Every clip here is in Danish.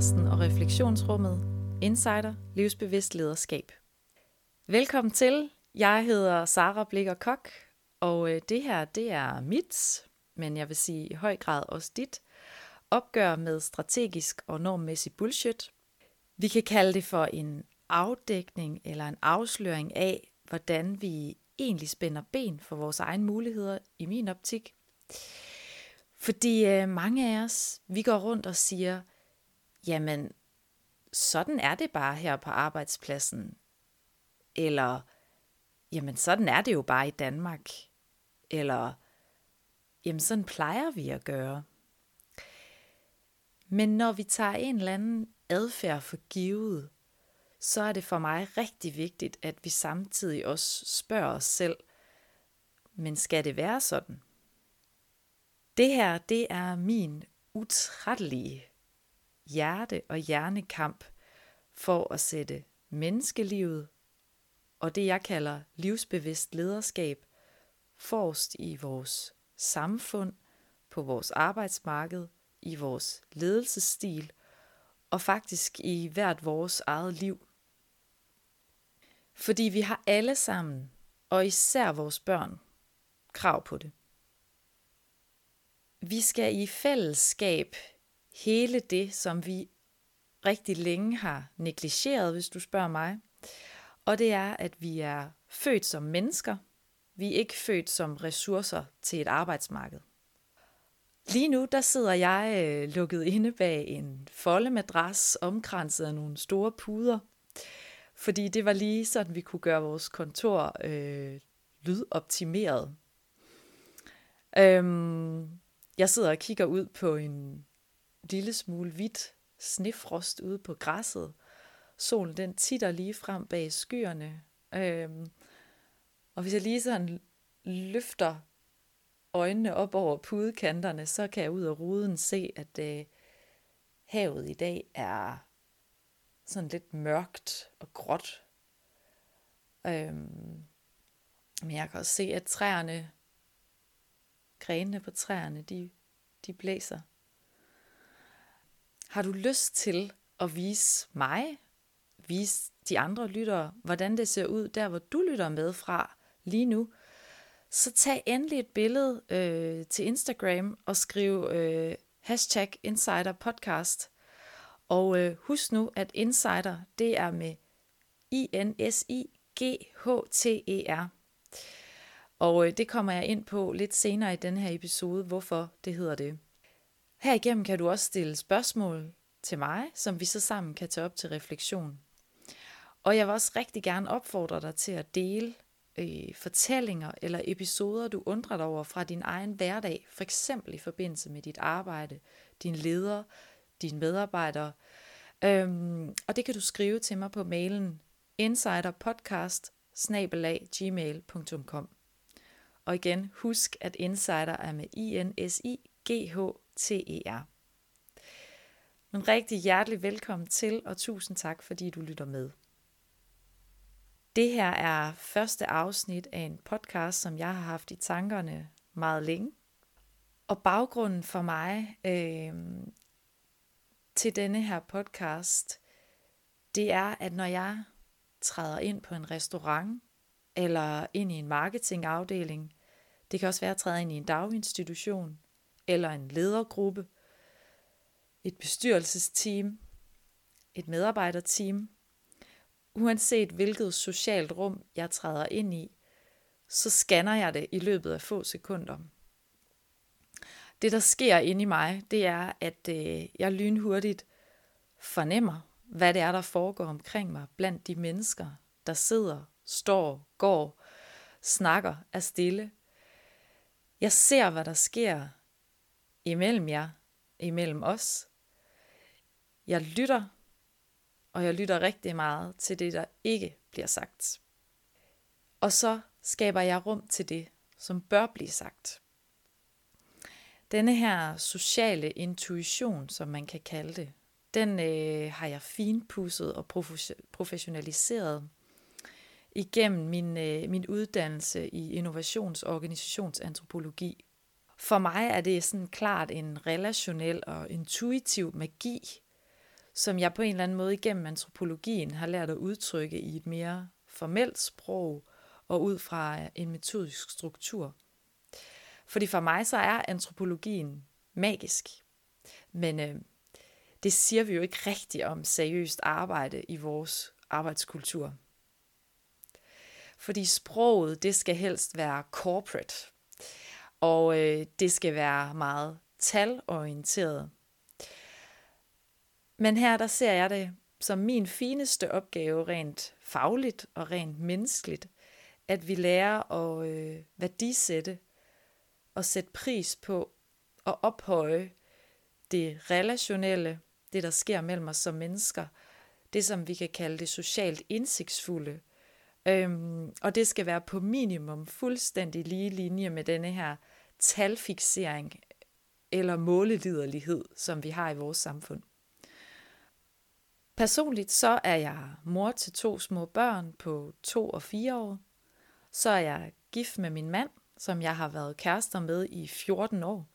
podcasten og refleksionsrummet Insider Livsbevidst Lederskab. Velkommen til. Jeg hedder Sara Blikker Kok, og øh, det her det er mit, men jeg vil sige i høj grad også dit, opgør med strategisk og normmæssig bullshit. Vi kan kalde det for en afdækning eller en afsløring af, hvordan vi egentlig spænder ben for vores egne muligheder i min optik. Fordi øh, mange af os, vi går rundt og siger, jamen, sådan er det bare her på arbejdspladsen. Eller, jamen, sådan er det jo bare i Danmark. Eller, jamen, sådan plejer vi at gøre. Men når vi tager en eller anden adfærd for givet, så er det for mig rigtig vigtigt, at vi samtidig også spørger os selv, men skal det være sådan? Det her, det er min utrættelige hjerte- og hjernekamp for at sætte menneskelivet og det, jeg kalder livsbevidst lederskab, forrest i vores samfund, på vores arbejdsmarked, i vores ledelsesstil og faktisk i hvert vores eget liv. Fordi vi har alle sammen, og især vores børn, krav på det. Vi skal i fællesskab hele det, som vi rigtig længe har negligeret, hvis du spørger mig. Og det er, at vi er født som mennesker. Vi er ikke født som ressourcer til et arbejdsmarked. Lige nu, der sidder jeg øh, lukket inde bag en foldemadras, omkranset af nogle store puder. Fordi det var lige sådan, vi kunne gøre vores kontor øh, lydoptimeret. Øhm, jeg sidder og kigger ud på en lille smule hvidt snefrost ude på græsset. Solen den titter lige frem bag skyerne. Øhm, og hvis jeg lige sådan løfter øjnene op over pudekanterne, så kan jeg ud af ruden se, at øh, havet i dag er sådan lidt mørkt og gråt. Øhm, men jeg kan også se, at træerne grenene på træerne, de, de blæser. Har du lyst til at vise mig, vise de andre lyttere, hvordan det ser ud der, hvor du lytter med fra lige nu, så tag endelig et billede øh, til Instagram og skriv øh, hashtag insiderpodcast. Og øh, husk nu, at Insider, det er med I-N-S-I-G-H-T-E-R. Og øh, det kommer jeg ind på lidt senere i den her episode, hvorfor det hedder det. Herigennem kan du også stille spørgsmål til mig, som vi så sammen kan tage op til refleksion. Og jeg vil også rigtig gerne opfordre dig til at dele øh, fortællinger eller episoder, du undrer dig over fra din egen hverdag, for eksempel i forbindelse med dit arbejde, din leder, dine medarbejdere. Øhm, og det kan du skrive til mig på mailen insiderpodcast gmail.com. Og igen, husk, at insider er med i n s i g h TER. Men rigtig hjertelig velkommen til, og tusind tak, fordi du lytter med. Det her er første afsnit af en podcast, som jeg har haft i tankerne meget længe. Og baggrunden for mig øh, til denne her podcast, det er, at når jeg træder ind på en restaurant, eller ind i en marketingafdeling, det kan også være at træde ind i en daginstitution, eller en ledergruppe, et bestyrelsesteam, et medarbejderteam, uanset hvilket socialt rum jeg træder ind i, så scanner jeg det i løbet af få sekunder. Det, der sker inde i mig, det er, at øh, jeg lynhurtigt fornemmer, hvad det er, der foregår omkring mig blandt de mennesker, der sidder, står, går, snakker, er stille. Jeg ser, hvad der sker imellem jer, imellem os. Jeg lytter og jeg lytter rigtig meget til det, der ikke bliver sagt. Og så skaber jeg rum til det, som bør blive sagt. Denne her sociale intuition, som man kan kalde det, den øh, har jeg finpudset og professionaliseret igennem min, øh, min uddannelse i innovations- og organisationsantropologi. For mig er det sådan klart en relationel og intuitiv magi, som jeg på en eller anden måde igennem antropologien har lært at udtrykke i et mere formelt sprog og ud fra en metodisk struktur. Fordi for mig så er antropologien magisk. Men øh, det siger vi jo ikke rigtigt om seriøst arbejde i vores arbejdskultur. Fordi sproget, det skal helst være corporate. Og øh, det skal være meget talorienteret. Men her der ser jeg det som min fineste opgave rent fagligt og rent menneskeligt, at vi lærer at øh, værdisætte og sætte pris på og ophøje det relationelle, det der sker mellem os som mennesker, det som vi kan kalde det socialt indsigtsfulde. Øhm, og det skal være på minimum fuldstændig lige linje med denne her talfixering eller måleliderlighed, som vi har i vores samfund. Personligt så er jeg mor til to små børn på to og fire år. Så er jeg gift med min mand, som jeg har været kærester med i 14 år.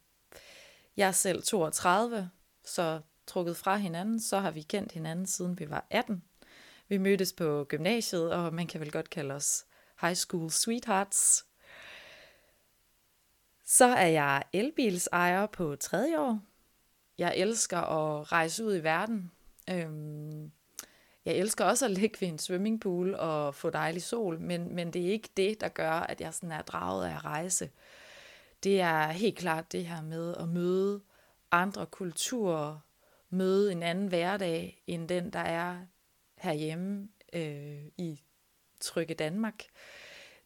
Jeg er selv 32, så trukket fra hinanden, så har vi kendt hinanden siden vi var 18. Vi mødtes på gymnasiet, og man kan vel godt kalde os high school sweethearts. Så er jeg elbilsejer på tredje år. Jeg elsker at rejse ud i verden. Øhm, jeg elsker også at ligge ved en swimmingpool og få dejlig sol, men, men det er ikke det, der gør, at jeg sådan er draget af at rejse. Det er helt klart det her med at møde andre kulturer, møde en anden hverdag end den, der er herhjemme øh, i trygge Danmark.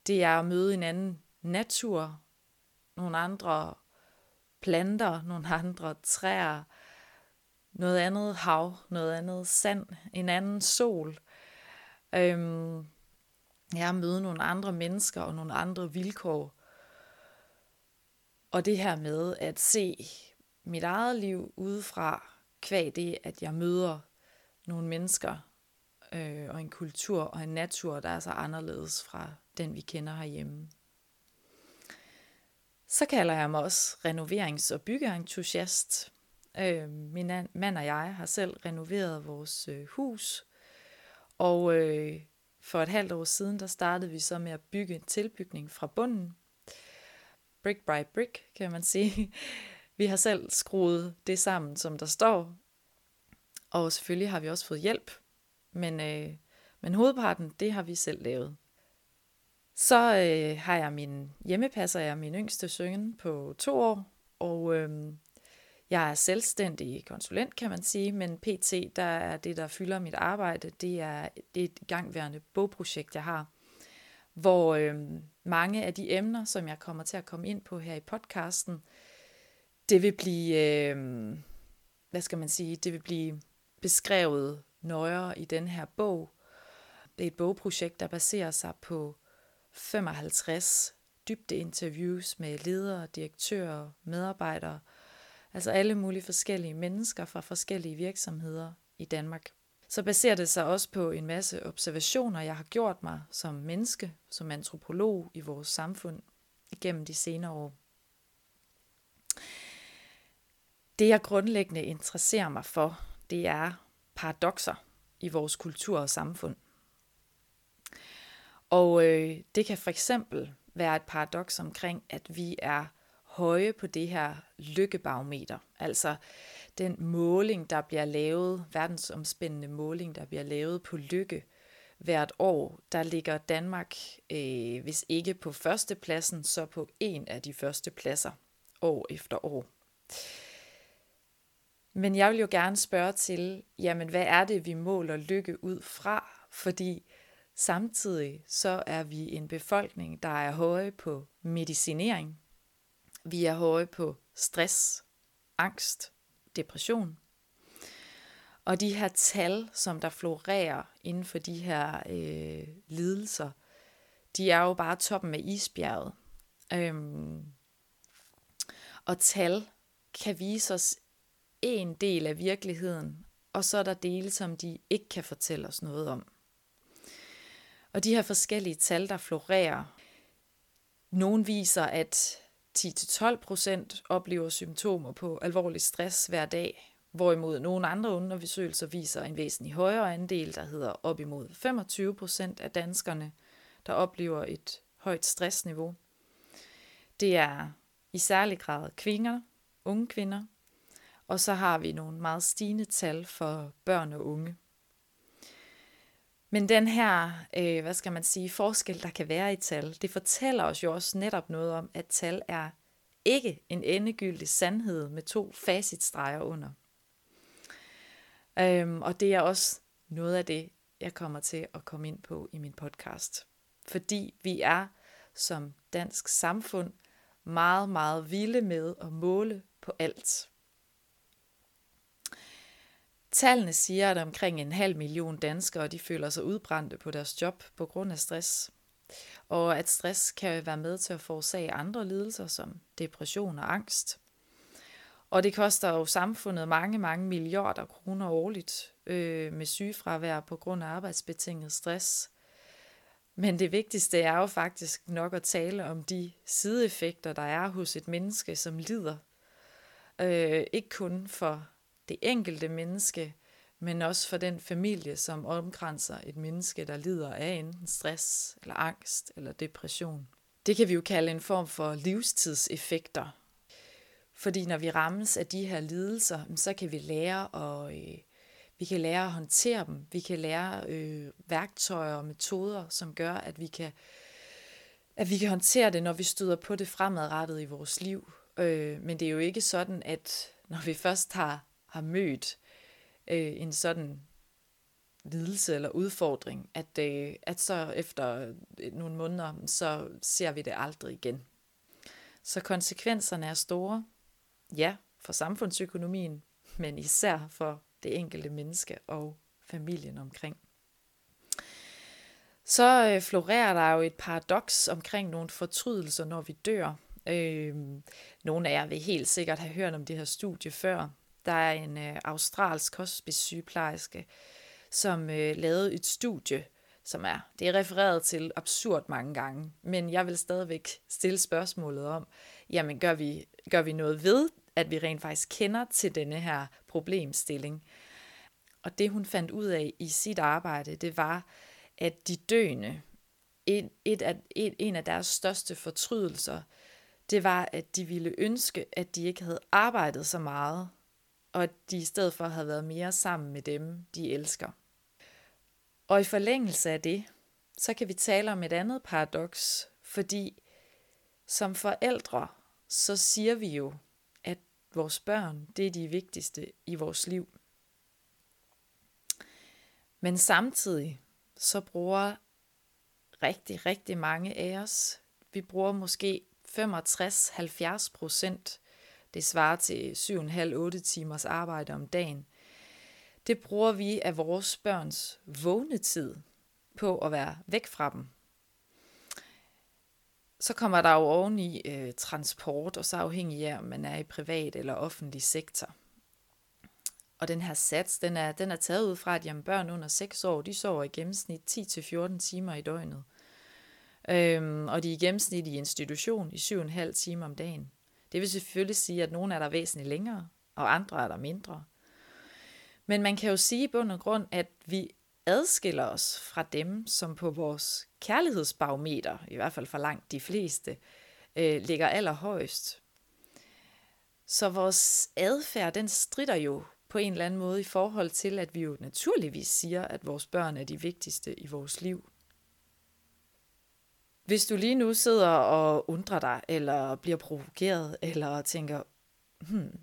Det er at møde en anden natur, nogle andre planter, nogle andre træer, noget andet hav, noget andet sand, en anden sol. Øhm, jeg møde nogle andre mennesker og nogle andre vilkår. Og det her med at se mit eget liv udefra, kvæg det, at jeg møder nogle mennesker øh, og en kultur og en natur, der er så anderledes fra den, vi kender herhjemme. Så kalder jeg mig også renoverings- og byggeentusiast. Øh, min mand og jeg har selv renoveret vores øh, hus, og øh, for et halvt år siden, der startede vi så med at bygge en tilbygning fra bunden. Brick by brick, kan man sige. Vi har selv skruet det sammen, som der står. Og selvfølgelig har vi også fået hjælp, men, øh, men hovedparten, det har vi selv lavet. Så øh, har jeg min hjemmepasser, jeg er min yngste søn på to år, og øh, jeg er selvstændig konsulent, kan man sige, men PT, der er det, der fylder mit arbejde, det er, det er et gangværende bogprojekt, jeg har, hvor øh, mange af de emner, som jeg kommer til at komme ind på her i podcasten, det vil blive, øh, hvad skal man sige, det vil blive beskrevet nøjere i den her bog. Det er et bogprojekt, der baserer sig på 55 dybde interviews med ledere, direktører, medarbejdere, altså alle mulige forskellige mennesker fra forskellige virksomheder i Danmark. Så baserer det sig også på en masse observationer, jeg har gjort mig som menneske, som antropolog i vores samfund igennem de senere år. Det jeg grundlæggende interesserer mig for, det er paradoxer i vores kultur og samfund. Og øh, det kan for eksempel være et paradoks omkring, at vi er høje på det her lykkebarometer. Altså den måling, der bliver lavet, verdensomspændende måling, der bliver lavet på lykke hvert år, der ligger Danmark, øh, hvis ikke på førstepladsen, så på en af de første pladser år efter år. Men jeg vil jo gerne spørge til, jamen hvad er det, vi måler lykke ud fra? Fordi samtidig så er vi en befolkning, der er høje på medicinering. Vi er høje på stress, angst, depression. Og de her tal, som der florerer inden for de her øh, lidelser, de er jo bare toppen af isbjerget. Øhm, og tal kan vise os en del af virkeligheden, og så er der dele, som de ikke kan fortælle os noget om. Og de her forskellige tal, der florerer, nogle viser, at 10-12% oplever symptomer på alvorlig stress hver dag, Hvorimod nogle andre undersøgelser viser en væsentlig højere andel, der hedder op imod 25 procent af danskerne, der oplever et højt stressniveau. Det er i særlig grad kvinder, unge kvinder, og så har vi nogle meget stigende tal for børn og unge. Men den her, øh, hvad skal man sige, forskel, der kan være i tal, det fortæller os jo også netop noget om, at tal er ikke en endegyldig sandhed med to facitstreger under. Øhm, og det er også noget af det, jeg kommer til at komme ind på i min podcast. Fordi vi er som dansk samfund meget, meget vilde med at måle på alt. Tallene siger, at omkring en halv million danskere de føler sig udbrændte på deres job på grund af stress. Og at stress kan være med til at forårsage andre lidelser som depression og angst. Og det koster jo samfundet mange, mange milliarder kroner årligt øh, med sygefravær på grund af arbejdsbetinget stress. Men det vigtigste er jo faktisk nok at tale om de sideeffekter, der er hos et menneske, som lider. Øh, ikke kun for det enkelte menneske, men også for den familie, som omkranser et menneske, der lider af enten stress, eller angst, eller depression. Det kan vi jo kalde en form for livstidseffekter. Fordi når vi rammes af de her lidelser, så kan vi lære at, øh, vi kan lære at håndtere dem. Vi kan lære øh, værktøjer og metoder, som gør, at vi kan at vi kan håndtere det, når vi støder på det fremadrettet i vores liv. Øh, men det er jo ikke sådan, at når vi først har, har mødt øh, en sådan lidelse eller udfordring, at, øh, at så efter øh, nogle måneder, så ser vi det aldrig igen. Så konsekvenserne er store, ja, for samfundsøkonomien, men især for det enkelte menneske og familien omkring. Så øh, florerer der jo et paradoks omkring nogle fortrydelser, når vi dør. Øh, nogle af jer vil helt sikkert have hørt om det her studie før. Der er en øh, australsk hospice-sygeplejerske, som øh, lavede et studie, som er, det er refereret til absurd mange gange, men jeg vil stadigvæk stille spørgsmålet om, jamen gør vi, gør vi noget ved, at vi rent faktisk kender til denne her problemstilling. Og det hun fandt ud af i sit arbejde, det var, at de døende, et, et af, et, en af deres største fortrydelser, det var, at de ville ønske, at de ikke havde arbejdet så meget, og at de i stedet for havde været mere sammen med dem, de elsker. Og i forlængelse af det, så kan vi tale om et andet paradoks, fordi som forældre, så siger vi jo, at vores børn, det er de vigtigste i vores liv. Men samtidig, så bruger rigtig, rigtig mange af os, vi bruger måske 65-70 procent det svarer til 7,5-8 timers arbejde om dagen. Det bruger vi af vores børns vågnetid på at være væk fra dem. Så kommer der jo oveni øh, transport, og så afhængig af, om man er i privat eller offentlig sektor. Og den her sats, den er, den er taget ud fra, at jamen, børn under 6 år, de sover i gennemsnit 10-14 timer i døgnet. Øhm, og de er i gennemsnit i institution i 7,5 timer om dagen. Det vil selvfølgelig sige, at nogle er der væsentligt længere, og andre er der mindre. Men man kan jo sige i bund og grund, at vi adskiller os fra dem, som på vores kærlighedsbarometer, i hvert fald for langt de fleste, øh, ligger allerhøjst. Så vores adfærd, den strider jo på en eller anden måde i forhold til, at vi jo naturligvis siger, at vores børn er de vigtigste i vores liv. Hvis du lige nu sidder og undrer dig, eller bliver provokeret, eller tænker, hmm,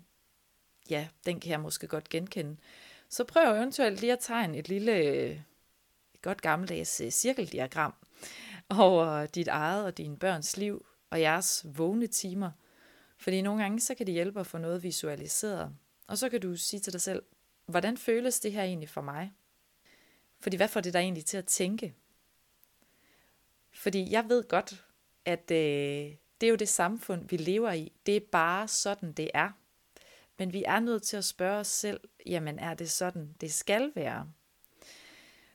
ja, den kan jeg måske godt genkende, så prøv eventuelt lige at tegne et lille, et godt gammeldags øh, cirkeldiagram over dit eget og dine børns liv og jeres vågne timer. Fordi nogle gange, så kan det hjælpe at få noget visualiseret. Og så kan du sige til dig selv, hvordan føles det her egentlig for mig? Fordi hvad får det dig egentlig til at tænke? Fordi jeg ved godt, at øh, det er jo det samfund, vi lever i. Det er bare sådan, det er. Men vi er nødt til at spørge os selv, jamen er det sådan, det skal være?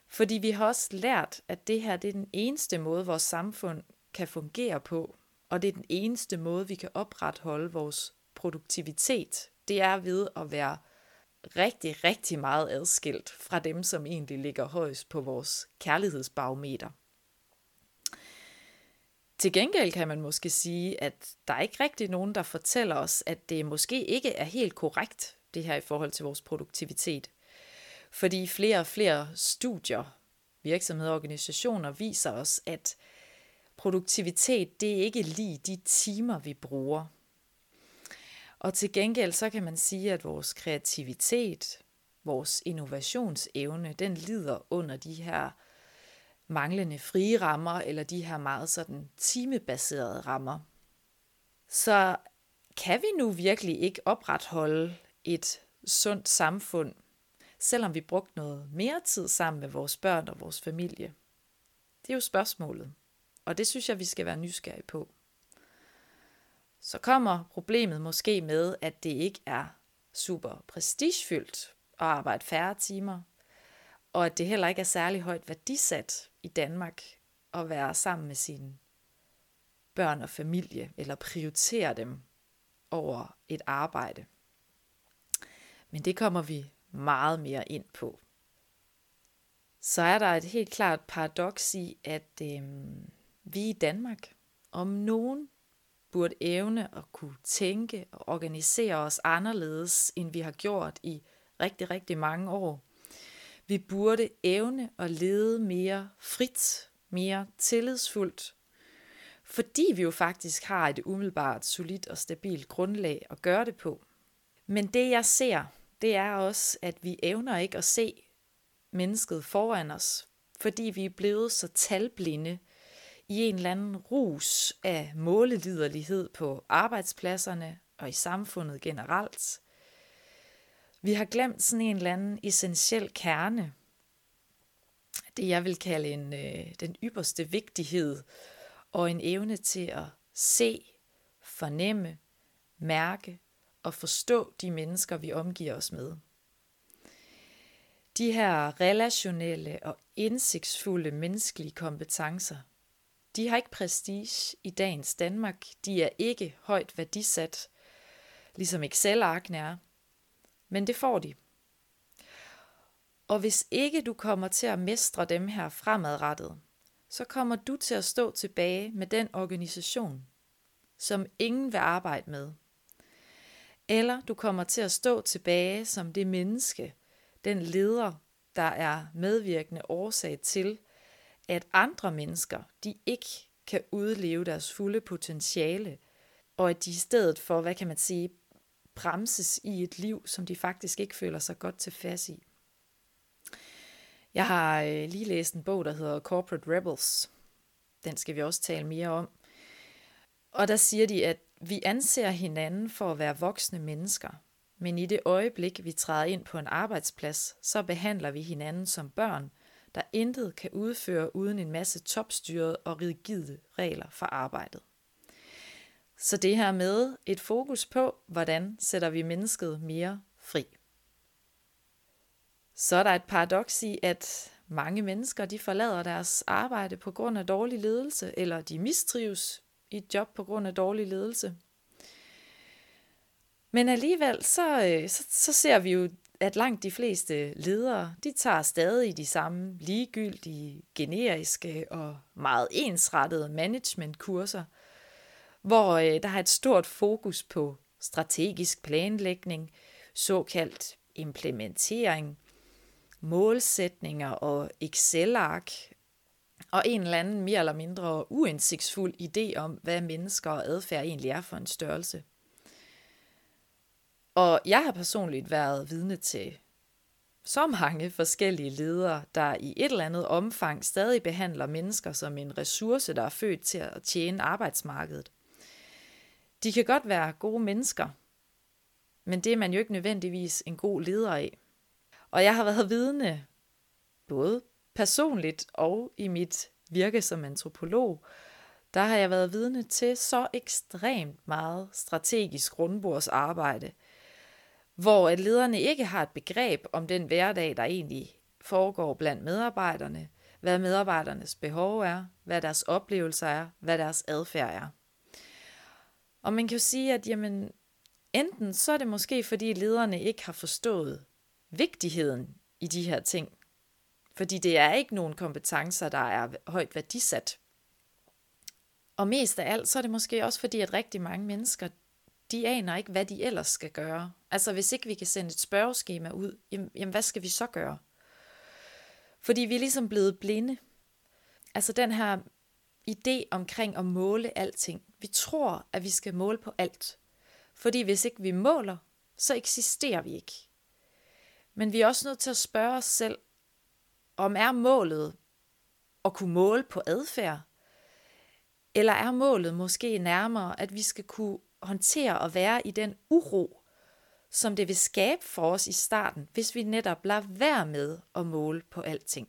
Fordi vi har også lært, at det her det er den eneste måde, vores samfund kan fungere på. Og det er den eneste måde, vi kan opretholde vores produktivitet. Det er ved at være rigtig, rigtig meget adskilt fra dem, som egentlig ligger højst på vores kærlighedsbarometer. Til gengæld kan man måske sige, at der er ikke rigtig nogen, der fortæller os, at det måske ikke er helt korrekt, det her i forhold til vores produktivitet. Fordi flere og flere studier, virksomheder og organisationer viser os, at produktivitet, det er ikke lige de timer, vi bruger. Og til gengæld så kan man sige, at vores kreativitet, vores innovationsevne, den lider under de her manglende frie rammer, eller de her meget sådan timebaserede rammer. Så kan vi nu virkelig ikke opretholde et sundt samfund, selvom vi brugte noget mere tid sammen med vores børn og vores familie? Det er jo spørgsmålet, og det synes jeg, vi skal være nysgerrige på. Så kommer problemet måske med, at det ikke er super prestigefyldt at arbejde færre timer, og at det heller ikke er særlig højt værdisat i Danmark at være sammen med sine børn og familie, eller prioritere dem over et arbejde. Men det kommer vi meget mere ind på. Så er der et helt klart paradoks i, at øh, vi i Danmark om nogen burde evne at kunne tænke og organisere os anderledes, end vi har gjort i rigtig, rigtig mange år. Vi burde evne at lede mere frit, mere tillidsfuldt, fordi vi jo faktisk har et umiddelbart solidt og stabilt grundlag at gøre det på. Men det jeg ser, det er også, at vi evner ikke at se mennesket foran os, fordi vi er blevet så talblinde i en eller anden rus af måleliderlighed på arbejdspladserne og i samfundet generelt. Vi har glemt sådan en eller anden essentiel kerne, det jeg vil kalde en, øh, den ypperste vigtighed og en evne til at se, fornemme, mærke og forstå de mennesker, vi omgiver os med. De her relationelle og indsigtsfulde menneskelige kompetencer, de har ikke prestige i dagens Danmark. De er ikke højt værdisat, ligesom Excel-arkene er. Men det får de. Og hvis ikke du kommer til at mestre dem her fremadrettet, så kommer du til at stå tilbage med den organisation, som ingen vil arbejde med. Eller du kommer til at stå tilbage som det menneske, den leder, der er medvirkende årsag til, at andre mennesker, de ikke kan udleve deres fulde potentiale, og at de i stedet for, hvad kan man sige, bremses i et liv, som de faktisk ikke føler sig godt tilfreds i. Jeg har øh, lige læst en bog, der hedder Corporate Rebels. Den skal vi også tale mere om. Og der siger de, at vi anser hinanden for at være voksne mennesker, men i det øjeblik, vi træder ind på en arbejdsplads, så behandler vi hinanden som børn, der intet kan udføre uden en masse topstyrede og rigide regler for arbejdet. Så det her med et fokus på, hvordan sætter vi mennesket mere fri. Så er der et paradoks i, at mange mennesker de forlader deres arbejde på grund af dårlig ledelse, eller de mistrives i et job på grund af dårlig ledelse. Men alligevel så, øh, så, så ser vi jo, at langt de fleste ledere, de tager stadig de samme ligegyldige, generiske og meget ensrettede managementkurser, hvor øh, der er et stort fokus på strategisk planlægning, såkaldt implementering, målsætninger og Excel-ark, og en eller anden mere eller mindre uindsigtsfuld idé om, hvad mennesker og adfærd egentlig er for en størrelse. Og jeg har personligt været vidne til så mange forskellige ledere, der i et eller andet omfang stadig behandler mennesker som en ressource, der er født til at tjene arbejdsmarkedet. De kan godt være gode mennesker, men det er man jo ikke nødvendigvis en god leder af. Og jeg har været vidne, både personligt og i mit virke som antropolog, der har jeg været vidne til så ekstremt meget strategisk rundbordsarbejde, hvor at lederne ikke har et begreb om den hverdag, der egentlig foregår blandt medarbejderne, hvad medarbejdernes behov er, hvad deres oplevelser er, hvad deres adfærd er. Og man kan jo sige, at jamen, enten så er det måske, fordi lederne ikke har forstået vigtigheden i de her ting. Fordi det er ikke nogen kompetencer, der er højt værdisat. Og mest af alt, så er det måske også fordi, at rigtig mange mennesker, de aner ikke, hvad de ellers skal gøre. Altså hvis ikke vi kan sende et spørgeskema ud, jamen, jamen hvad skal vi så gøre? Fordi vi er ligesom blevet blinde. Altså den her idé omkring at måle alting. Vi tror, at vi skal måle på alt. Fordi hvis ikke vi måler, så eksisterer vi ikke. Men vi er også nødt til at spørge os selv, om er målet at kunne måle på adfærd? Eller er målet måske nærmere, at vi skal kunne håndtere og være i den uro, som det vil skabe for os i starten, hvis vi netop lader være med at måle på alting.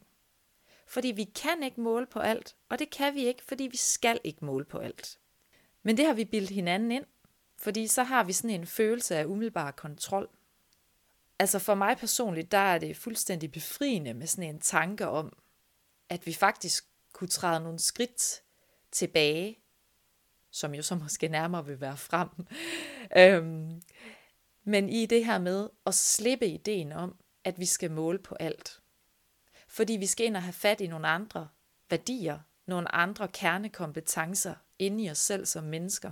Fordi vi kan ikke måle på alt, og det kan vi ikke, fordi vi skal ikke måle på alt. Men det har vi bildt hinanden ind, fordi så har vi sådan en følelse af umiddelbar kontrol. Altså for mig personligt, der er det fuldstændig befriende med sådan en tanke om, at vi faktisk kunne træde nogle skridt tilbage, som jo så måske nærmere vil være frem. øhm, men i det her med at slippe ideen om, at vi skal måle på alt. Fordi vi skal ind og have fat i nogle andre værdier, nogle andre kernekompetencer inde i os selv som mennesker.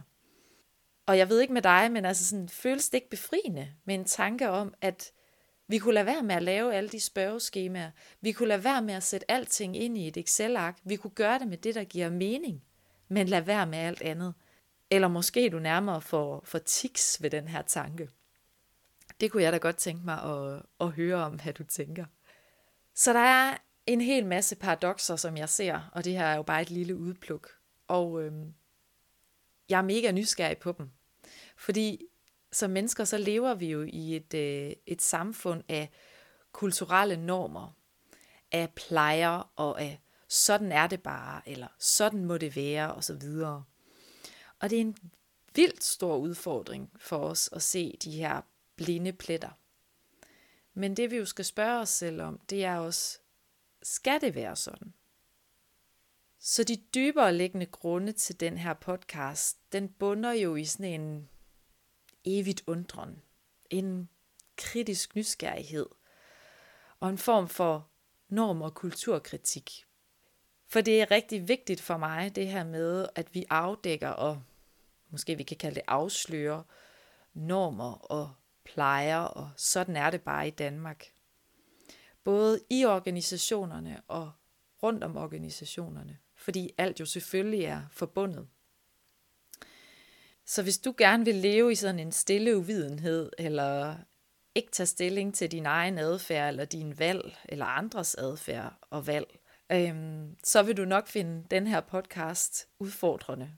Og jeg ved ikke med dig, men altså sådan, føles det ikke befriende med en tanke om, at vi kunne lade være med at lave alle de spørgeskemaer. Vi kunne lade være med at sætte alting ind i et Excel-ark. Vi kunne gøre det med det, der giver mening, men lade være med alt andet. Eller måske du nærmere får, får tiks ved den her tanke. Det kunne jeg da godt tænke mig at, at høre om, hvad du tænker. Så der er en hel masse paradoxer, som jeg ser, og det her er jo bare et lille udpluk. Og øhm, jeg er mega nysgerrig på dem. Fordi som mennesker, så lever vi jo i et, øh, et samfund af kulturelle normer, af plejer og af sådan er det bare, eller sådan må det være, og så videre. Og det er en vildt stor udfordring for os at se de her blinde pletter. Men det vi jo skal spørge os selv om, det er også, skal det være sådan? Så de dybere liggende grunde til den her podcast, den bunder jo i sådan en evigt undren, en kritisk nysgerrighed og en form for norm- og kulturkritik. For det er rigtig vigtigt for mig, det her med, at vi afdækker og måske vi kan kalde det afsløre normer og plejer, og sådan er det bare i Danmark. Både i organisationerne og rundt om organisationerne, fordi alt jo selvfølgelig er forbundet. Så hvis du gerne vil leve i sådan en stille uvidenhed, eller ikke tage stilling til din egen adfærd, eller din valg, eller andres adfærd og valg, øhm, så vil du nok finde den her podcast udfordrende.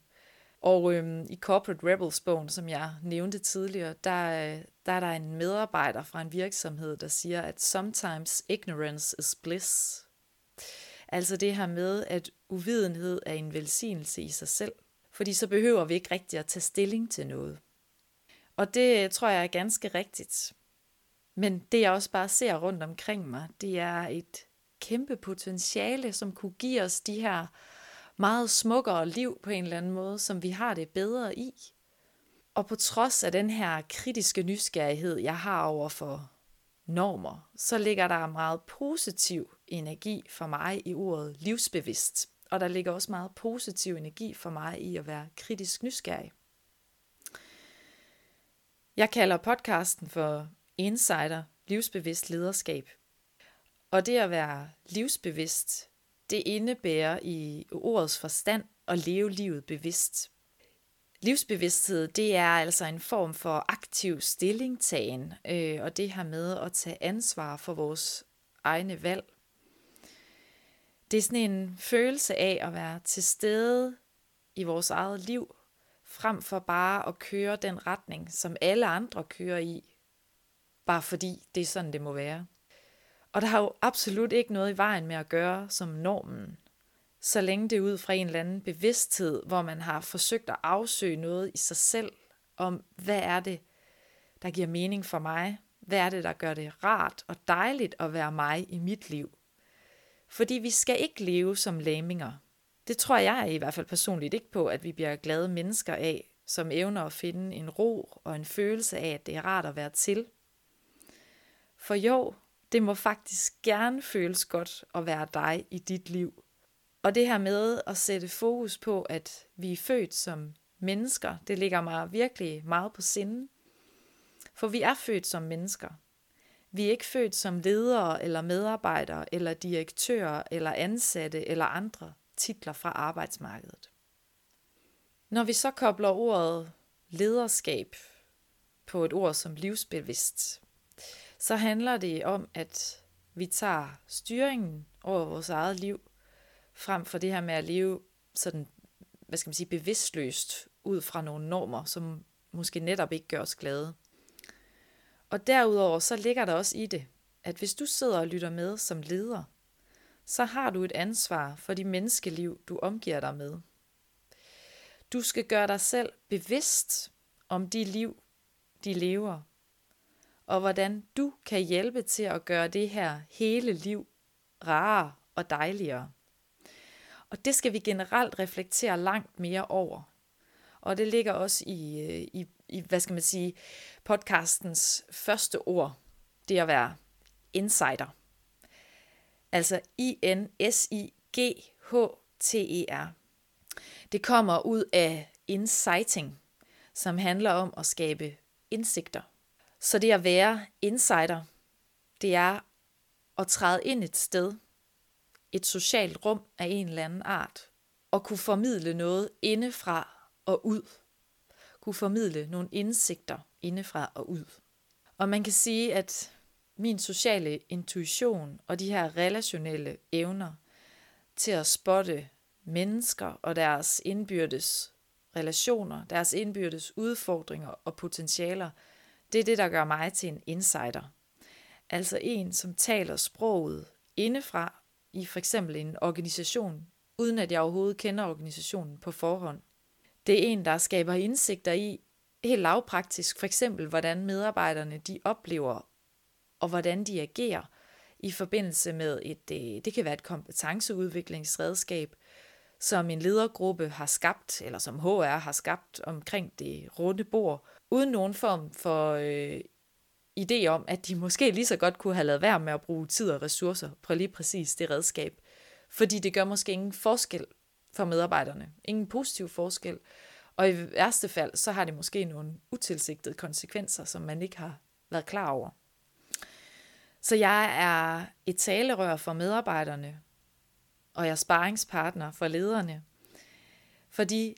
Og øhm, i Corporate Rebels bogen, som jeg nævnte tidligere, der, der er der en medarbejder fra en virksomhed, der siger, at sometimes ignorance is bliss. Altså det her med, at uvidenhed er en velsignelse i sig selv. Fordi så behøver vi ikke rigtig at tage stilling til noget. Og det øh, tror jeg er ganske rigtigt. Men det jeg også bare ser rundt omkring mig, det er et kæmpe potentiale, som kunne give os de her meget smukkere liv på en eller anden måde, som vi har det bedre i. Og på trods af den her kritiske nysgerrighed, jeg har over for normer, så ligger der meget positiv energi for mig i ordet livsbevidst. Og der ligger også meget positiv energi for mig i at være kritisk nysgerrig. Jeg kalder podcasten for Insider Livsbevidst Lederskab. Og det at være livsbevidst, det indebærer i ordets forstand at leve livet bevidst. Livsbevidsthed, det er altså en form for aktiv stillingtagen, øh, og det her med at tage ansvar for vores egne valg. Det er sådan en følelse af at være til stede i vores eget liv, frem for bare at køre den retning, som alle andre kører i, bare fordi det er sådan, det må være. Og der har jo absolut ikke noget i vejen med at gøre som normen, så længe det er ud fra en eller anden bevidsthed, hvor man har forsøgt at afsøge noget i sig selv, om hvad er det, der giver mening for mig, hvad er det, der gør det rart og dejligt at være mig i mit liv. Fordi vi skal ikke leve som lamminger. Det tror jeg i hvert fald personligt ikke på, at vi bliver glade mennesker af, som evner at finde en ro og en følelse af, at det er rart at være til. For jo, Det må faktisk gerne føles godt at være dig i dit liv. Og det her med at sætte fokus på, at vi er født som mennesker, det ligger mig virkelig meget på sinde. For vi er født som mennesker. Vi er ikke født som ledere eller medarbejdere eller direktører eller ansatte eller andre titler fra arbejdsmarkedet. Når vi så kobler ordet lederskab på et ord som livsbevidst, så handler det om, at vi tager styringen over vores eget liv, frem for det her med at leve sådan, hvad skal man sige, bevidstløst ud fra nogle normer, som måske netop ikke gør os glade. Og derudover så ligger der også i det, at hvis du sidder og lytter med som leder, så har du et ansvar for de menneskeliv, du omgiver dig med. Du skal gøre dig selv bevidst om de liv, de lever, og hvordan du kan hjælpe til at gøre det her hele liv rarere og dejligere. Og det skal vi generelt reflektere langt mere over. Og det ligger også i, øh, i, i hvad skal man sige, podcastens første ord, det at være insider. Altså I-N-S-I-G-H-T-E-R. Det kommer ud af inciting, som handler om at skabe indsigter. Så det at være insider, det er at træde ind et sted, et socialt rum af en eller anden art, og kunne formidle noget indefra og ud. Kunne formidle nogle indsigter indefra og ud. Og man kan sige, at min sociale intuition og de her relationelle evner til at spotte mennesker og deres indbyrdes relationer, deres indbyrdes udfordringer og potentialer, det er det, der gør mig til en insider. Altså en, som taler sproget indefra i for eksempel en organisation, uden at jeg overhovedet kender organisationen på forhånd. Det er en, der skaber indsigter i, helt lavpraktisk, for eksempel hvordan medarbejderne de oplever og hvordan de agerer i forbindelse med et, øh, det kan være et kompetenceudviklingsredskab, som en ledergruppe har skabt, eller som HR har skabt omkring det runde bord, uden nogen form for øh, idé om, at de måske lige så godt kunne have lavet være med at bruge tid og ressourcer på lige præcis det redskab. Fordi det gør måske ingen forskel for medarbejderne. Ingen positiv forskel. Og i værste fald, så har det måske nogle utilsigtede konsekvenser, som man ikke har været klar over. Så jeg er et talerør for medarbejderne, og jeg er sparringspartner for lederne. For de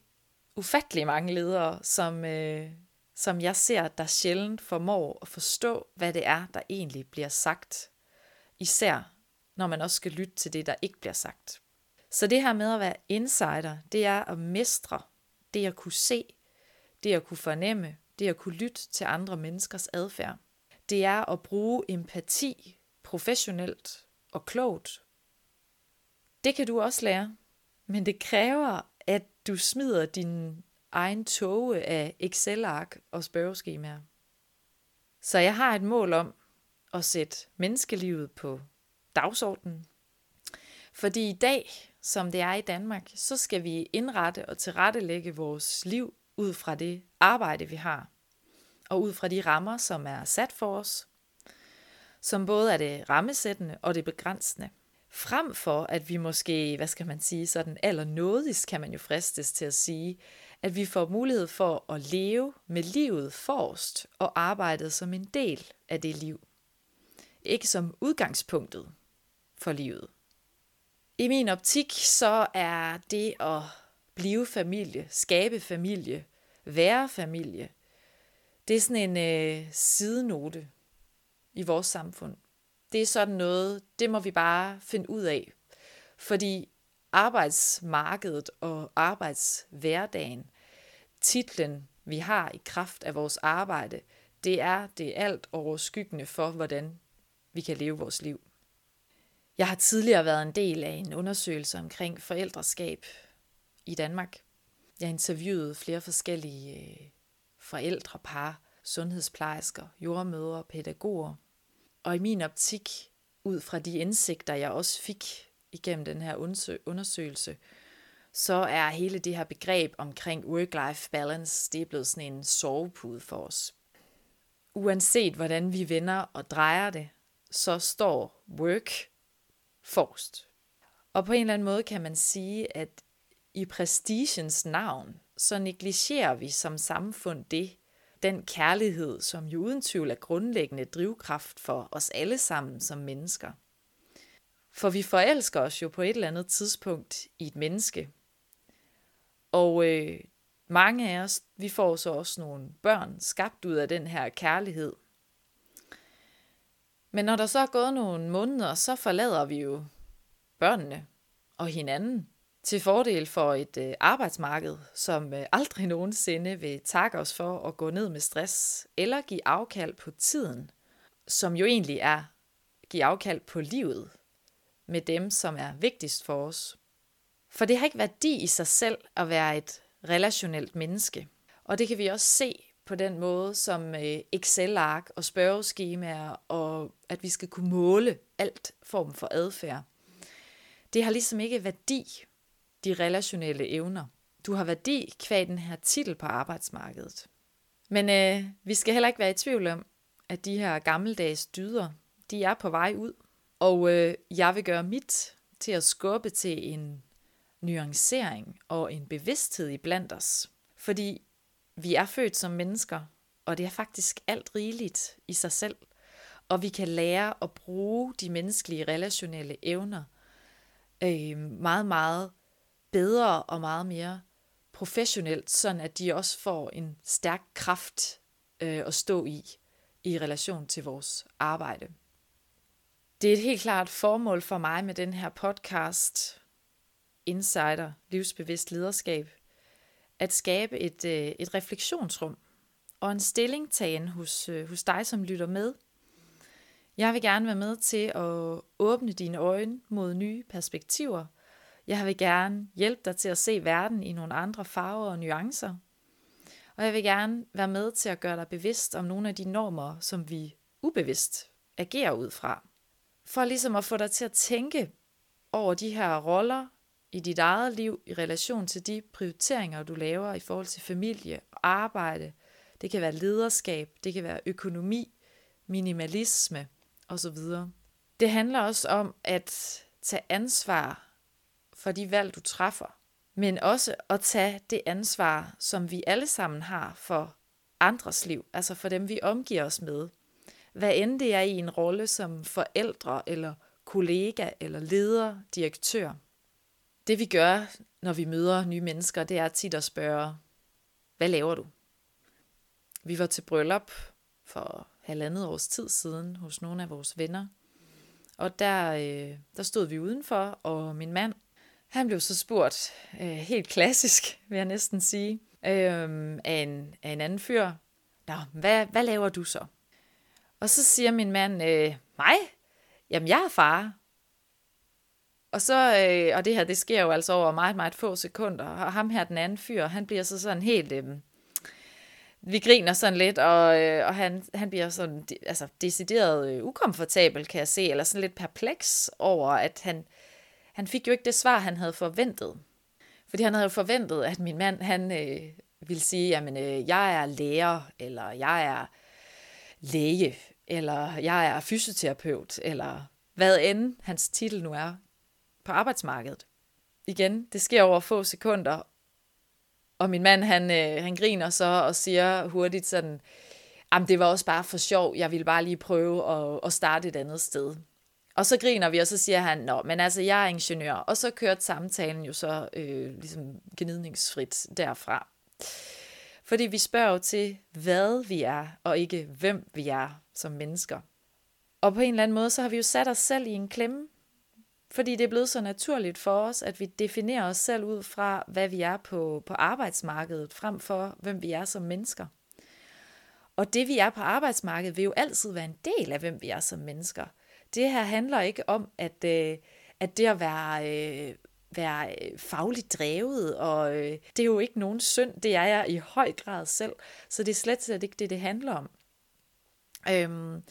ufattelig mange ledere, som, øh, som jeg ser, der sjældent formår at forstå, hvad det er, der egentlig bliver sagt. Især når man også skal lytte til det, der ikke bliver sagt. Så det her med at være insider, det er at mestre det at kunne se, det at kunne fornemme, det at kunne lytte til andre menneskers adfærd. Det er at bruge empati professionelt og klogt. Det kan du også lære, men det kræver, at du smider din egen tåge af Excel-ark og spørgeskemaer. Så jeg har et mål om at sætte menneskelivet på dagsordenen. Fordi i dag, som det er i Danmark, så skal vi indrette og tilrettelægge vores liv ud fra det arbejde, vi har. Og ud fra de rammer, som er sat for os. Som både er det rammesættende og det begrænsende. Frem for at vi måske, hvad skal man sige, sådan allernådigst kan man jo fristes til at sige, at vi får mulighed for at leve med livet forrest og arbejdet som en del af det liv. Ikke som udgangspunktet for livet. I min optik så er det at blive familie, skabe familie, være familie, det er sådan en øh, sidenote i vores samfund. Det er sådan noget, det må vi bare finde ud af. Fordi arbejdsmarkedet og arbejdshverdagen, titlen vi har i kraft af vores arbejde, det er det alt overskyggende for, hvordan vi kan leve vores liv. Jeg har tidligere været en del af en undersøgelse omkring forældreskab i Danmark. Jeg interviewede flere forskellige øh, forældre, par, sundhedsplejersker, jordmødre, pædagoger. Og i min optik, ud fra de indsigter, jeg også fik igennem den her undersøgelse, så er hele det her begreb omkring work-life balance, det er blevet sådan en sovepude for os. Uanset hvordan vi vender og drejer det, så står work forrest. Og på en eller anden måde kan man sige, at i prestigens navn, så negligerer vi som samfund det, den kærlighed, som jo uden tvivl er grundlæggende drivkraft for os alle sammen som mennesker. For vi forelsker os jo på et eller andet tidspunkt i et menneske. Og øh, mange af os, vi får så også nogle børn skabt ud af den her kærlighed. Men når der så er gået nogle måneder, så forlader vi jo børnene og hinanden til fordel for et øh, arbejdsmarked, som øh, aldrig nogensinde vil takke os for at gå ned med stress eller give afkald på tiden, som jo egentlig er give afkald på livet med dem, som er vigtigst for os. For det har ikke værdi i sig selv at være et relationelt menneske. Og det kan vi også se på den måde, som øh, Excel-ark og spørgeskemaer, og at vi skal kunne måle alt form for adfærd. Det har ligesom ikke værdi, de relationelle evner. Du har værdi kvad den her titel på arbejdsmarkedet. Men øh, vi skal heller ikke være i tvivl om, at de her gammeldags dyder, de er på vej ud. Og øh, jeg vil gøre mit til at skubbe til en nuancering og en bevidsthed i blandt os. Fordi vi er født som mennesker, og det er faktisk alt rigeligt i sig selv. Og vi kan lære at bruge de menneskelige relationelle evner øh, meget, meget bedre og meget mere professionelt, sådan at de også får en stærk kraft øh, at stå i, i relation til vores arbejde. Det er et helt klart formål for mig med den her podcast, Insider Livsbevidst Lederskab, at skabe et, øh, et refleksionsrum og en stillingtagen hos, øh, hos dig, som lytter med. Jeg vil gerne være med til at åbne dine øjne mod nye perspektiver. Jeg vil gerne hjælpe dig til at se verden i nogle andre farver og nuancer. Og jeg vil gerne være med til at gøre dig bevidst om nogle af de normer, som vi ubevidst agerer ud fra. For ligesom at få dig til at tænke over de her roller i dit eget liv i relation til de prioriteringer, du laver i forhold til familie og arbejde. Det kan være lederskab, det kan være økonomi, minimalisme osv. Det handler også om at tage ansvar for de valg, du træffer, men også at tage det ansvar, som vi alle sammen har for andres liv, altså for dem, vi omgiver os med. Hvad end det er i en rolle som forældre eller kollega eller leder, direktør. Det vi gør, når vi møder nye mennesker, det er tit at spørge, hvad laver du? Vi var til bryllup for halvandet års tid siden hos nogle af vores venner. Og der, øh, der stod vi udenfor, og min mand, han blev så spurgt, øh, helt klassisk vil jeg næsten sige, øh, af, en, af en anden fyr, Nå, hvad, hvad laver du så? Og så siger min mand, øh, mig? Jamen, jeg er far. Og så, øh, og det her, det sker jo altså over meget, meget få sekunder, og ham her, den anden fyr, han bliver så sådan helt, øh, vi griner sådan lidt, og, øh, og han, han bliver sådan, altså decideret øh, ukomfortabel, kan jeg se, eller sådan lidt perpleks over, at han, han fik jo ikke det svar, han havde forventet. Fordi han havde jo forventet, at min mand, han øh, ville sige, jamen, øh, jeg er lærer, eller jeg er læge, eller jeg er fysioterapeut, eller hvad end hans titel nu er på arbejdsmarkedet. Igen, det sker over få sekunder, og min mand, han, øh, han griner så og siger hurtigt sådan, jamen det var også bare for sjov, jeg ville bare lige prøve at, at starte et andet sted. Og så griner vi, og så siger han, nå, men altså, jeg er ingeniør. Og så kørte samtalen jo så øh, ligesom gnidningsfrit derfra. Fordi vi spørger jo til, hvad vi er, og ikke hvem vi er som mennesker. Og på en eller anden måde, så har vi jo sat os selv i en klemme, fordi det er blevet så naturligt for os, at vi definerer os selv ud fra, hvad vi er på, på arbejdsmarkedet, frem for hvem vi er som mennesker. Og det vi er på arbejdsmarkedet vil jo altid være en del af, hvem vi er som mennesker. Det her handler ikke om, at, øh, at det at være, øh, være øh, fagligt drevet, og øh, det er jo ikke nogen synd, det er jeg i høj grad selv. Så det er slet, slet ikke det, det handler om. Øhm,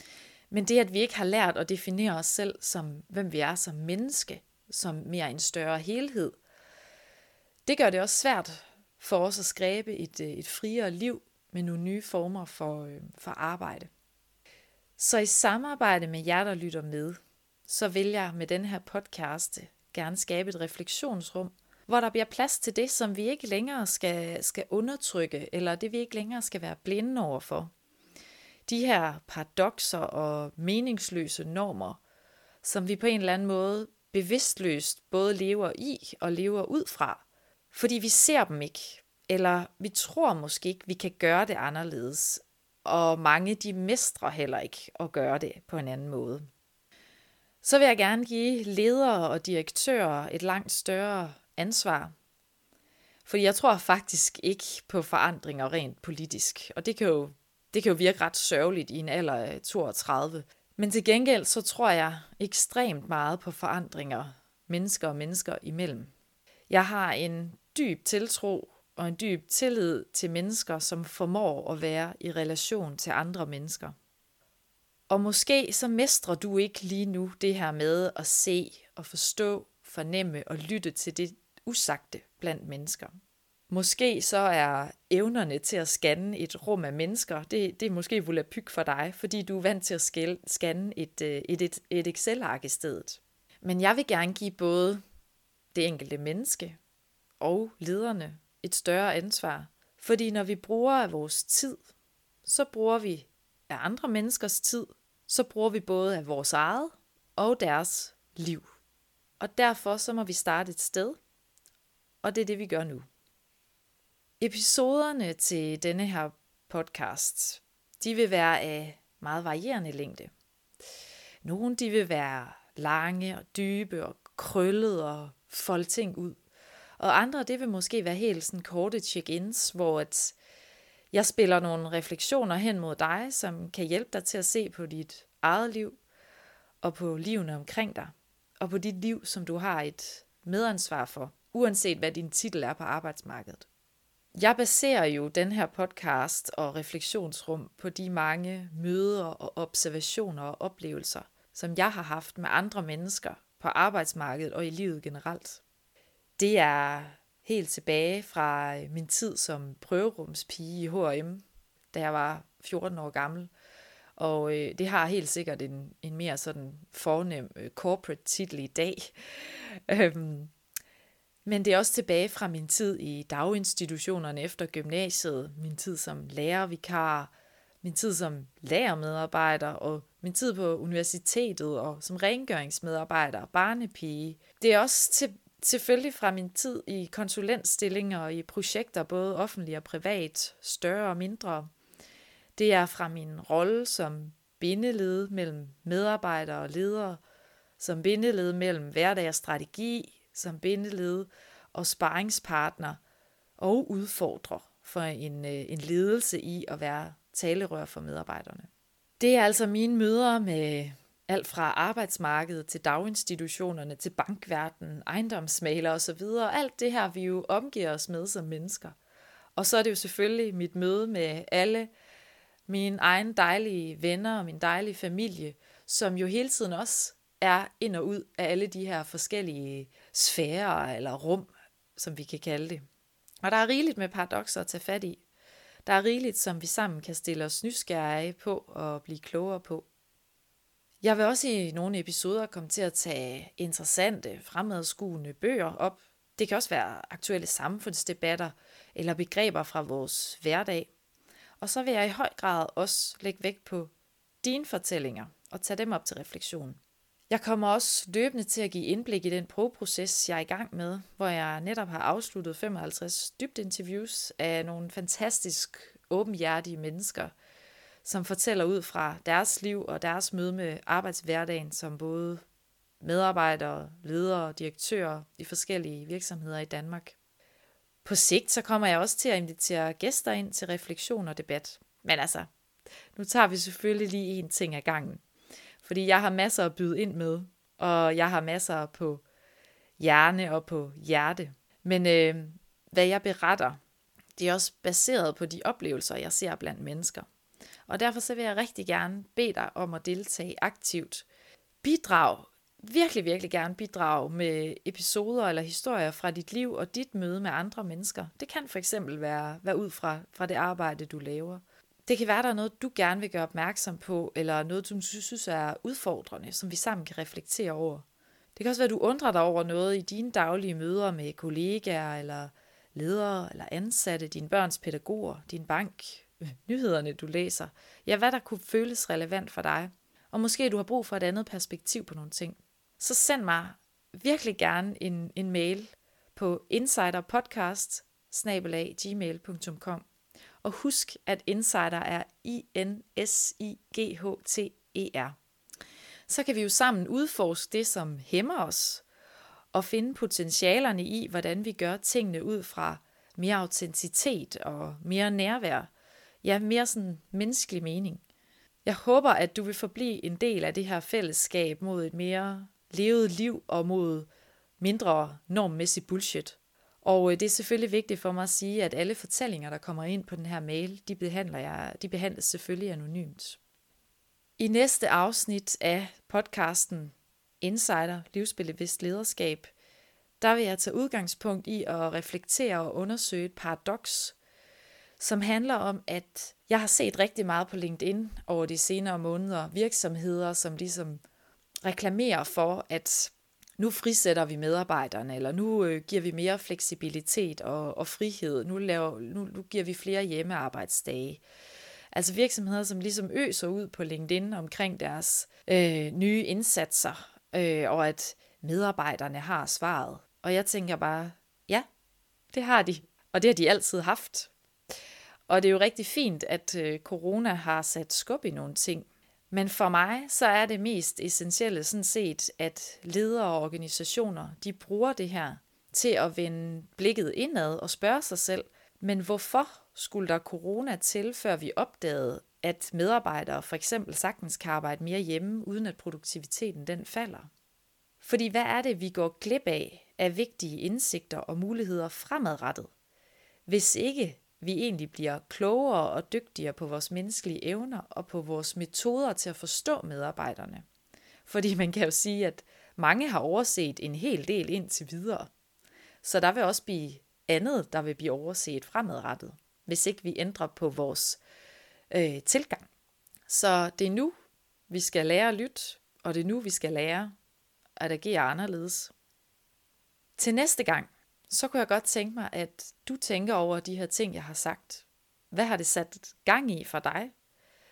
men det, at vi ikke har lært at definere os selv som, hvem vi er som menneske, som mere en større helhed, det gør det også svært for os at skabe et, øh, et friere liv med nogle nye former for, øh, for arbejde. Så i samarbejde med jer, der lytter med, så vil jeg med den her podcast øh, gerne skabe et refleksionsrum, hvor der bliver plads til det, som vi ikke længere skal, skal undertrykke, eller det vi ikke længere skal være blinde overfor. De her paradoxer og meningsløse normer, som vi på en eller anden måde bevidstløst både lever i og lever ud fra, fordi vi ser dem ikke, eller vi tror måske ikke, vi kan gøre det anderledes, og mange de mestrer heller ikke at gøre det på en anden måde. Så vil jeg gerne give ledere og direktører et langt større ansvar. Fordi jeg tror faktisk ikke på forandringer rent politisk, og det kan jo, det kan jo virke ret sørgeligt i en alder af 32. Men til gengæld så tror jeg ekstremt meget på forandringer mennesker og mennesker imellem. Jeg har en dyb tiltro og en dyb tillid til mennesker, som formår at være i relation til andre mennesker. Og måske så mestrer du ikke lige nu det her med at se og forstå, fornemme og lytte til det usagte blandt mennesker. Måske så er evnerne til at scanne et rum af mennesker, det, det er måske volapyk for dig, fordi du er vant til at scanne et, øh, et, et, et Excel-ark i stedet. Men jeg vil gerne give både det enkelte menneske og lederne et større ansvar. Fordi når vi bruger af vores tid, så bruger vi af andre menneskers tid, så bruger vi både af vores eget og deres liv. Og derfor så må vi starte et sted, og det er det, vi gør nu. Episoderne til denne her podcast, de vil være af meget varierende længde. Nogle de vil være lange og dybe og krøllede og folde ting ud. Og andre, det vil måske være helt sådan korte check-ins, hvor at jeg spiller nogle refleksioner hen mod dig, som kan hjælpe dig til at se på dit eget liv, og på livene omkring dig, og på dit liv, som du har et medansvar for, uanset hvad din titel er på arbejdsmarkedet. Jeg baserer jo den her podcast og refleksionsrum på de mange møder og observationer og oplevelser, som jeg har haft med andre mennesker på arbejdsmarkedet og i livet generelt. Det er helt tilbage fra øh, min tid som prøverumspige i H&M, da jeg var 14 år gammel. Og øh, det har helt sikkert en, en mere sådan fornem øh, corporate titel i dag. øhm, men det er også tilbage fra min tid i daginstitutionerne efter gymnasiet, min tid som lærervikar, min tid som lærermedarbejder og min tid på universitetet og som rengøringsmedarbejder og barnepige. Det er også til, selvfølgelig fra min tid i konsulentstillinger og i projekter, både offentlige og privat, større og mindre. Det er fra min rolle som bindeled mellem medarbejdere og ledere, som bindeled mellem hverdag og strategi, som bindeled og sparringspartner og udfordrer for en, øh, en ledelse i at være talerør for medarbejderne. Det er altså mine møder med alt fra arbejdsmarkedet til daginstitutionerne, til bankverdenen, ejendomsmaler osv. Alt det her, vi jo omgiver os med som mennesker. Og så er det jo selvfølgelig mit møde med alle mine egne dejlige venner og min dejlige familie, som jo hele tiden også er ind og ud af alle de her forskellige sfærer eller rum, som vi kan kalde det. Og der er rigeligt med paradoxer at tage fat i. Der er rigeligt, som vi sammen kan stille os nysgerrige på og blive klogere på. Jeg vil også i nogle episoder komme til at tage interessante, fremadskuende bøger op. Det kan også være aktuelle samfundsdebatter eller begreber fra vores hverdag. Og så vil jeg i høj grad også lægge vægt på dine fortællinger og tage dem op til refleksion. Jeg kommer også løbende til at give indblik i den proces, jeg er i gang med, hvor jeg netop har afsluttet 55 dybt interviews af nogle fantastisk åbenhjertige mennesker, som fortæller ud fra deres liv og deres møde med arbejdshverdagen som både medarbejdere, ledere og direktører i forskellige virksomheder i Danmark. På sigt så kommer jeg også til at invitere gæster ind til refleksion og debat. Men altså, nu tager vi selvfølgelig lige en ting ad gangen. Fordi jeg har masser at byde ind med, og jeg har masser på hjerne og på hjerte. Men øh, hvad jeg beretter, det er også baseret på de oplevelser, jeg ser blandt mennesker. Og derfor så vil jeg rigtig gerne bede dig om at deltage aktivt. Bidrag, virkelig, virkelig gerne bidrag med episoder eller historier fra dit liv og dit møde med andre mennesker. Det kan for eksempel være, være ud fra, fra det arbejde, du laver. Det kan være, der er noget, du gerne vil gøre opmærksom på, eller noget, du synes er udfordrende, som vi sammen kan reflektere over. Det kan også være, at du undrer dig over noget i dine daglige møder med kollegaer, eller ledere, eller ansatte, dine børns pædagoger, din bank, nyhederne, du læser. Ja, hvad der kunne føles relevant for dig. Og måske du har brug for et andet perspektiv på nogle ting. Så send mig virkelig gerne en, en mail på insiderpodcast gmail.com og husk, at insider er I-N-S-I-G-H-T-E-R. Så kan vi jo sammen udforske det, som hæmmer os, og finde potentialerne i, hvordan vi gør tingene ud fra mere autenticitet og mere nærvær. Ja, mere sådan menneskelig mening. Jeg håber, at du vil forblive en del af det her fællesskab mod et mere levet liv og mod mindre normmæssig bullshit. Og øh, det er selvfølgelig vigtigt for mig at sige, at alle fortællinger, der kommer ind på den her mail, de, behandler jeg, de behandles selvfølgelig anonymt. I næste afsnit af podcasten Insider Livsbevidst Lederskab, der vil jeg tage udgangspunkt i at reflektere og undersøge et paradoks, som handler om, at jeg har set rigtig meget på LinkedIn over de senere måneder virksomheder, som ligesom reklamerer for, at nu frisætter vi medarbejderne, eller nu øh, giver vi mere fleksibilitet og, og frihed, nu, laver, nu, nu giver vi flere hjemmearbejdsdage. Altså virksomheder, som ligesom øser ud på LinkedIn omkring deres øh, nye indsatser, øh, og at medarbejderne har svaret. Og jeg tænker bare, ja, det har de, og det har de altid haft. Og det er jo rigtig fint, at øh, corona har sat skub i nogle ting. Men for mig, så er det mest essentielle sådan set, at ledere og organisationer, de bruger det her til at vende blikket indad og spørge sig selv, men hvorfor skulle der corona til, før vi opdagede, at medarbejdere for eksempel sagtens kan arbejde mere hjemme, uden at produktiviteten den falder? Fordi hvad er det, vi går glip af af vigtige indsigter og muligheder fremadrettet, hvis ikke vi egentlig bliver klogere og dygtigere på vores menneskelige evner og på vores metoder til at forstå medarbejderne. Fordi man kan jo sige, at mange har overset en hel del indtil videre. Så der vil også blive andet, der vil blive overset fremadrettet, hvis ikke vi ændrer på vores øh, tilgang. Så det er nu, vi skal lære at lytte, og det er nu, vi skal lære at agere anderledes. Til næste gang, så kunne jeg godt tænke mig, at du tænker over de her ting, jeg har sagt. Hvad har det sat gang i for dig?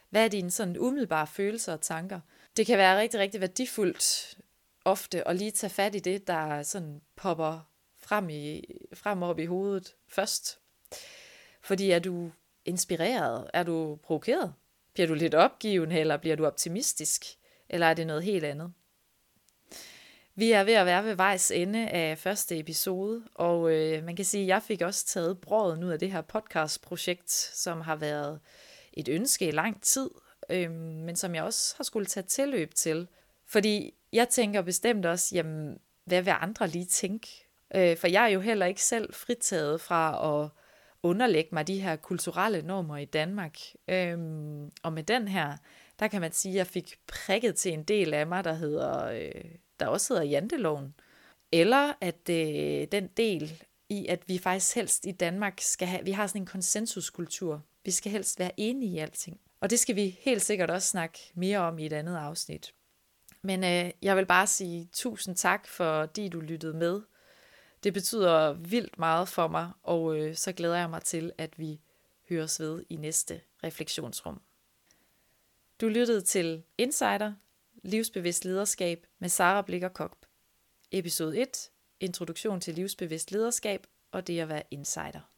Hvad er dine sådan umiddelbare følelser og tanker? Det kan være rigtig, rigtig værdifuldt ofte at lige tage fat i det, der sådan popper frem, i, frem op i hovedet først. Fordi er du inspireret? Er du provokeret? Bliver du lidt opgiven, eller bliver du optimistisk? Eller er det noget helt andet? Vi er ved at være ved vejs ende af første episode, og øh, man kan sige, at jeg fik også taget brødet ud af det her podcastprojekt, som har været et ønske i lang tid, øh, men som jeg også har skulle tage tilløb til. Fordi jeg tænker bestemt også, jamen, hvad vil andre lige tænke? Øh, for jeg er jo heller ikke selv fritaget fra at underlægge mig de her kulturelle normer i Danmark. Øh, og med den her, der kan man sige, at jeg fik prikket til en del af mig, der hedder... Øh, der også hedder janteloven. Eller at øh, den del i, at vi faktisk helst i Danmark skal have, vi har sådan en konsensuskultur. Vi skal helst være enige i alting. Og det skal vi helt sikkert også snakke mere om i et andet afsnit. Men øh, jeg vil bare sige tusind tak, fordi du lyttede med. Det betyder vildt meget for mig, og øh, så glæder jeg mig til, at vi høres ved i næste refleksionsrum. Du lyttede til Insider, Livsbevidst lederskab med Sara Blikker Kop. Episode 1. Introduktion til livsbevidst lederskab og det at være insider.